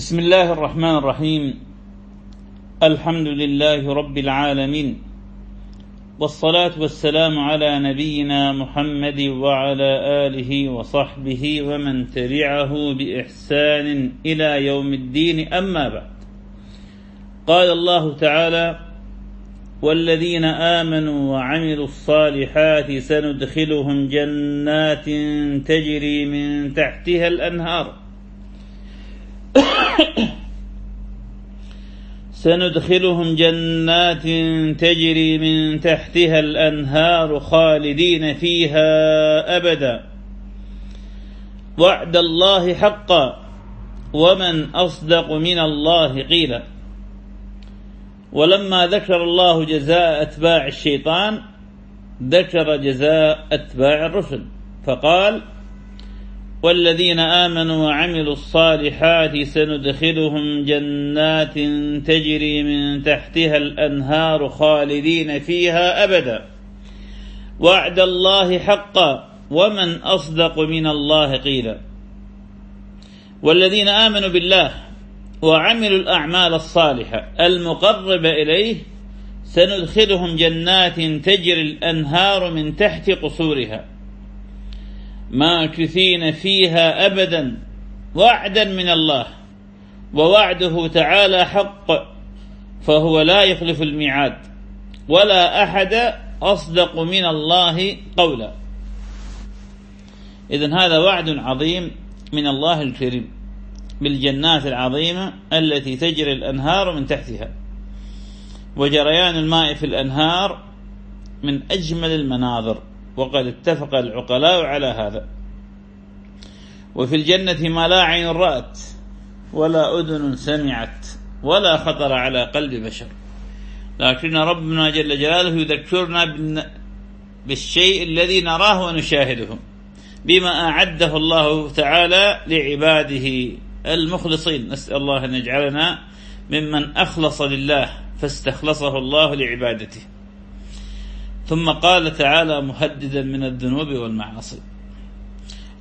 بسم الله الرحمن الرحيم. الحمد لله رب العالمين. والصلاة والسلام على نبينا محمد وعلى آله وصحبه ومن تبعه بإحسان إلى يوم الدين. أما بعد. قال الله تعالى والذين آمنوا وعملوا الصالحات سندخلهم جنات تجري من تحتها الأنهار. سندخلهم جنات تجري من تحتها الأنهار خالدين فيها أبدا. وعد الله حقا. ومن أصدق من الله قيلا. ولما ذكر الله جزاء أتباع الشيطان ذكر جزاء أتباع الرسل. فقال والذين آمنوا وعملوا الصالحات سندخلهم جنات تجري من تحتها الأنهار خالدين فيها أبدا. وعد الله حقا ومن أصدق من الله قيلا. والذين آمنوا بالله وعملوا الأعمال الصالحة المقربة إليه سندخلهم جنات تجري الأنهار من تحت قصورها. ماكثين فيها أبدا وعدا من الله ووعده تعالى حق فهو لا يخلف الميعاد ولا أحد أصدق من الله قولا. إذن هذا وعد عظيم من الله الكريم بالجنات العظيمة التي تجري الأنهار من تحتها وجريان الماء في الأنهار من أجمل المناظر. وقد اتفق العقلاء على هذا. وفي الجنة ما لا عين رأت ولا أذن سمعت ولا خطر على قلب بشر. لكن ربنا جل جلاله يذكرنا بالشيء الذي نراه ونشاهده بما أعده الله تعالى لعباده المخلصين. نسأل الله أن يجعلنا ممن أخلص لله فاستخلصه الله لعبادته. ثم قال تعالى مهددا من الذنوب والمعاصي.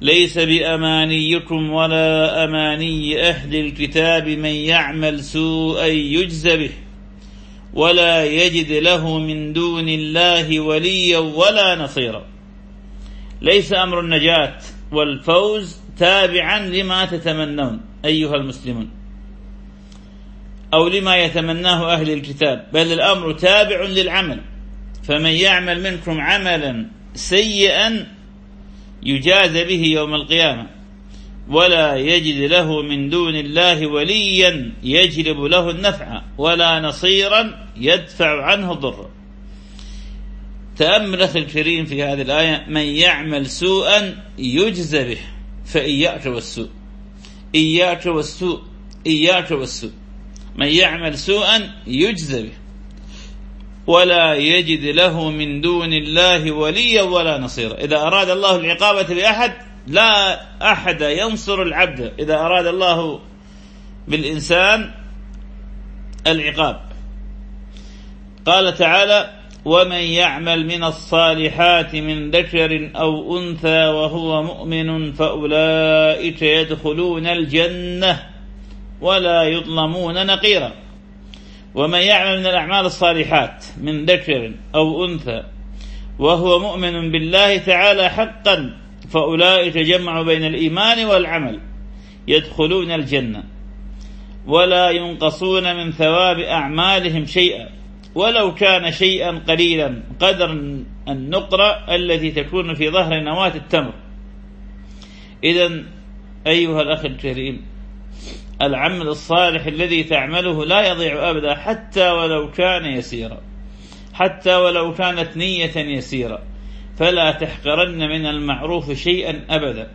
ليس بأمانيكم ولا أماني أهل الكتاب من يعمل سوءا يجز به ولا يجد له من دون الله وليا ولا نصيرا. ليس أمر النجاة والفوز تابعا لما تتمنون أيها المسلمون. أو لما يتمناه أهل الكتاب بل الأمر تابع للعمل. فمن يعمل منكم عملا سيئا يجاز به يوم القيامة. ولا يجد له من دون الله وليا يجلب له النفع ولا نصيرا يدفع عنه الضر. تأمل أخي الكريم في هذه الآية من يعمل سوءا يجز به فإياك والسوء إياك والسوء إياك والسوء. من يعمل سوءا يجز به. ولا يجد له من دون الله وليا ولا نصيرا. إذا أراد الله العقابة بأحد لا أحد ينصر العبد. إذا أراد الله بالإنسان العقاب. قال تعالى ومن يعمل من الصالحات من ذكر أو أنثى وهو مؤمن فأولئك يدخلون الجنة ولا يظلمون نقيرا. ومن يعمل من الأعمال الصالحات من ذكر أو أنثى وهو مؤمن بالله تعالى حقا فأولئك جمعوا بين الإيمان والعمل يدخلون الجنة ولا ينقصون من ثواب أعمالهم شيئا ولو كان شيئا قليلا قدر النقرة التي تكون في ظهر نواة التمر. إذا أيها الأخ الكريم العمل الصالح الذي تعمله لا يضيع أبدا حتى ولو كان يسيرا. حتى ولو كانت نية يسيرة فلا تحقرن من المعروف شيئا أبدا.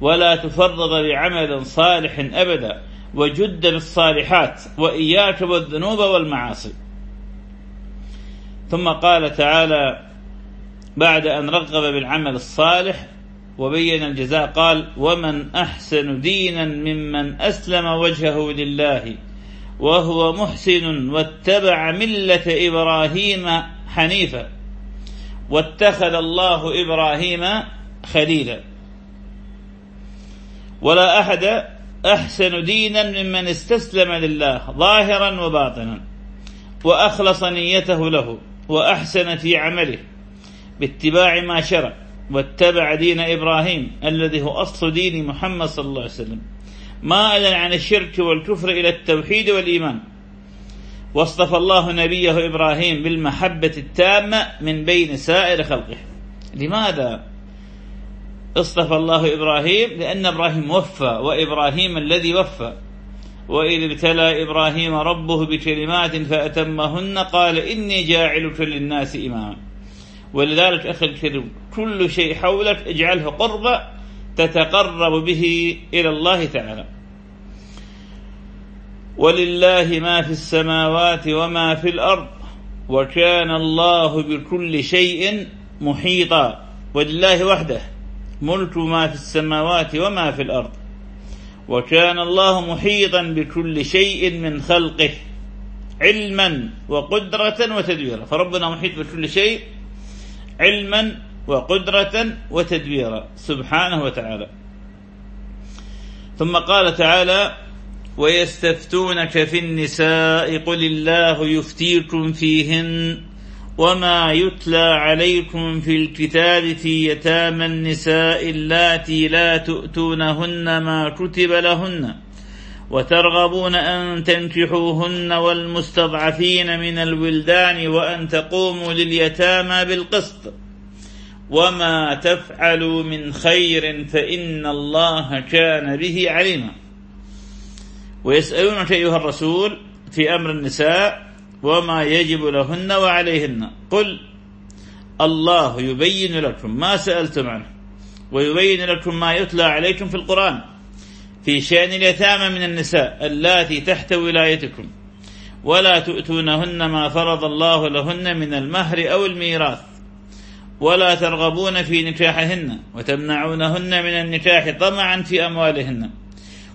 ولا تفرض بعمل صالح أبدا. وجد بالصالحات وإياك والذنوب والمعاصي. ثم قال تعالى بعد أن رغب بالعمل الصالح وبين الجزاء قال ومن أحسن دينا ممن أسلم وجهه لله وهو محسن واتبع ملة إبراهيم حنيفا واتخذ الله إبراهيم خليلا. ولا أحد أحسن دينا ممن استسلم لله ظاهرا وباطنا وأخلص نيته له وأحسن في عمله باتباع ما شرع. واتبع دين إبراهيم الذي هو أصل دين محمد صلى الله عليه وسلم. مائلا عن الشرك والكفر إلى التوحيد والإيمان. واصطفى الله نبيه إبراهيم بالمحبة التامة من بين سائر خلقه. لماذا اصطفى الله إبراهيم؟ لأن إبراهيم وفى وإبراهيم الذي وفى. وإذ ابتلى إبراهيم ربه بكلمات فأتمهن قال إني جاعلك للناس إماما. ولذلك أخي الكريم كل شيء حولك اجعله قربة تتقرب به إلى الله تعالى. ولله ما في السماوات وما في الأرض وكان الله بكل شيء محيطا. ولله وحده ملك ما في السماوات وما في الأرض وكان الله محيطا بكل شيء من خلقه علما وقدرة وتدبيرا. فربنا محيط بكل شيء علما وقدرة وتدبيرا. سبحانه وتعالى. ثم قال تعالى ويستفتونك في النساء قل الله يفتيكم فيهن وما يتلى عليكم في الكتاب في يتامى النساء اللاتي لا تؤتونهن ما كتب لهن. وترغبون أن تنكحوهن والمستضعفين من الولدان وأن تقوموا لليتامى بالقسط. وما تفعلوا من خير فإن الله كان به عليما. ويسألونك أيها الرسول في أمر النساء وما يجب لهن وعليهن. قل الله يبين لكم ما سألتم عنه ويبين لكم ما يتلى عليكم في القرآن. في شأن اليتامى من النساء اللاتي تحت ولايتكم. ولا تؤتونهن ما فرض الله لهن من المهر أو الميراث. ولا ترغبون في نكاحهن وتمنعونهن من النكاح طمعا في أموالهن.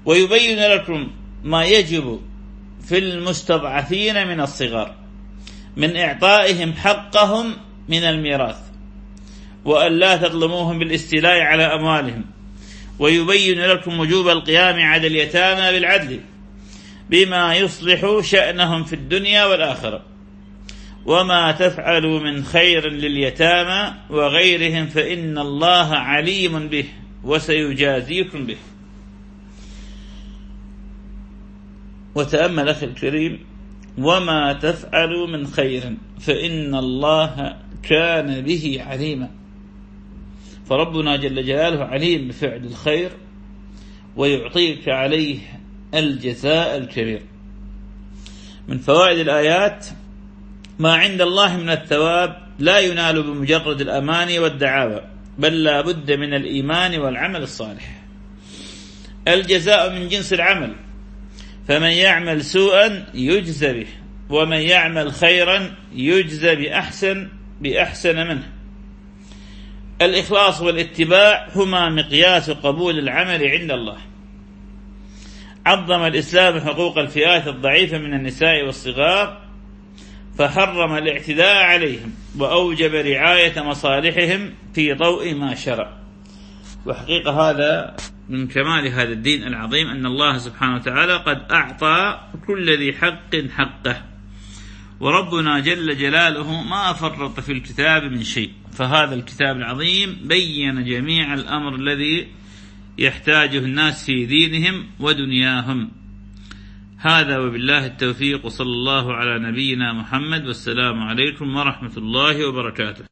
ويبين لكم ما يجب في المستضعفين من الصغار من إعطائهم حقهم من الميراث. وأن لا تظلموهم بالاستيلاء على أموالهم. ويبين لكم وجوب القيام على اليتامى بالعدل بما يصلح شأنهم في الدنيا والآخرة. وما تفعلوا من خير لليتامى وغيرهم فإن الله عليم به وسيجازيكم به. وتأمل أخي الكريم وما تفعلوا من خير فإن الله كان به عليما. فربنا جل جلاله عليم بفعل الخير ويعطيك عليه الجزاء الكبير. من فوائد الآيات ما عند الله من الثواب لا ينال بمجرد الأماني والدعاوى بل لا بد من الإيمان والعمل الصالح. الجزاء من جنس العمل فمن يعمل سوءا يجزى به ومن يعمل خيرا يجزى بأحسن بأحسن منه. الإخلاص والاتباع هما مقياس قبول العمل عند الله. عظم الإسلام حقوق الفئات الضعيفة من النساء والصغار فحرم الاعتداء عليهم وأوجب رعاية مصالحهم في ضوء ما شرع. وحقيقة هذا من كمال هذا الدين العظيم أن الله سبحانه وتعالى قد أعطى كل ذي حق حقه. وربنا جل جلاله ما فرط في الكتاب من شيء. فهذا الكتاب العظيم بين جميع الأمر الذي يحتاجه الناس في دينهم ودنياهم. هذا وبالله التوفيق صلى الله على نبينا محمد والسلام عليكم ورحمة الله وبركاته.